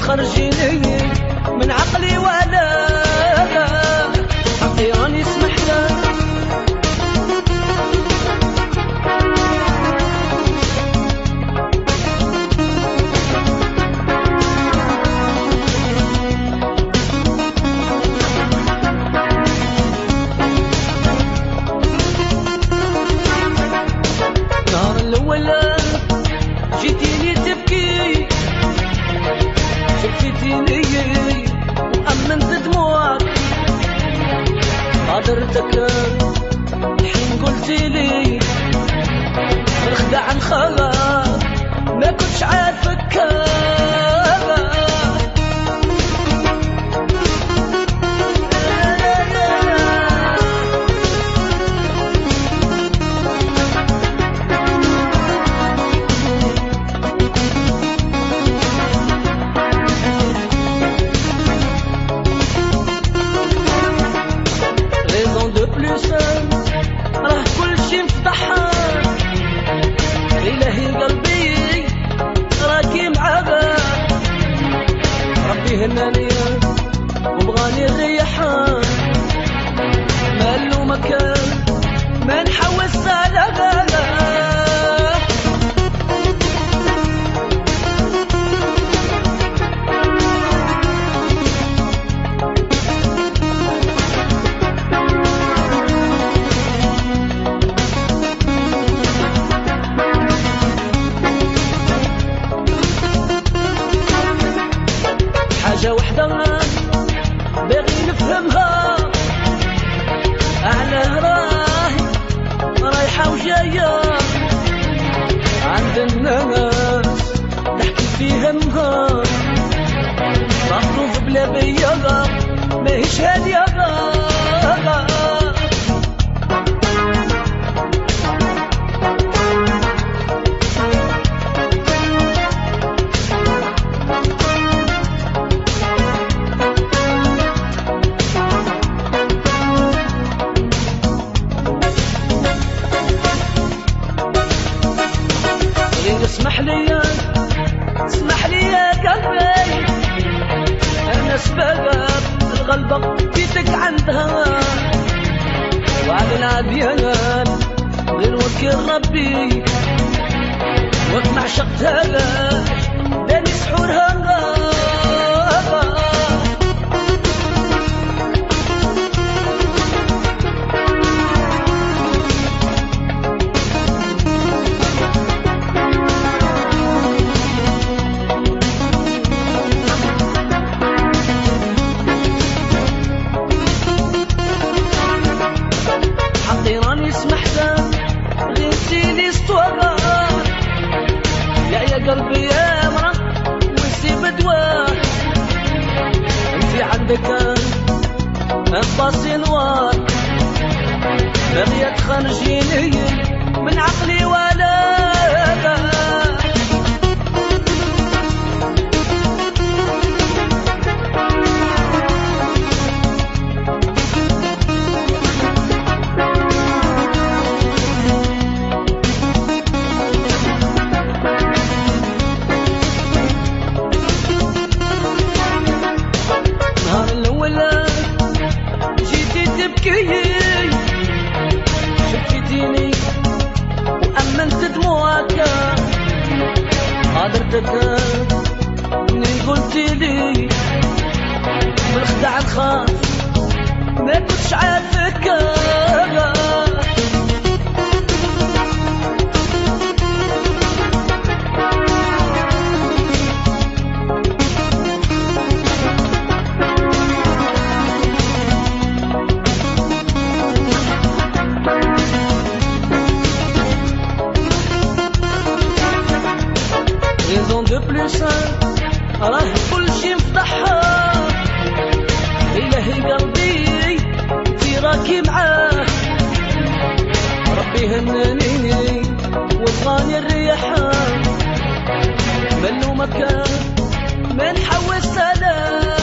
karşılıyor قدرتك الحين قلتي لي الخدع انخلق ما كنتش عارفك ماهيش هادية غير اسمح لي اسمح لي يا قلبي أنا سبب الغلبة جيتك عندها. وعلى العبيان غير وكيل ربي وقت ما عشقتها داني سحورها اسطوره يا يا قلبي يا مرا ونسيب دواء أنت عندك انفاسي نوار. تخرجيني من دموعك قدرتك منين قلتي لي بالخدع نخاف ما كنتش عارفك. بلسان راه كلشي مفضحها إلهي قلبي في راكي معاه. ربي هناني وطاني الريحان من ومكان من حوس سلام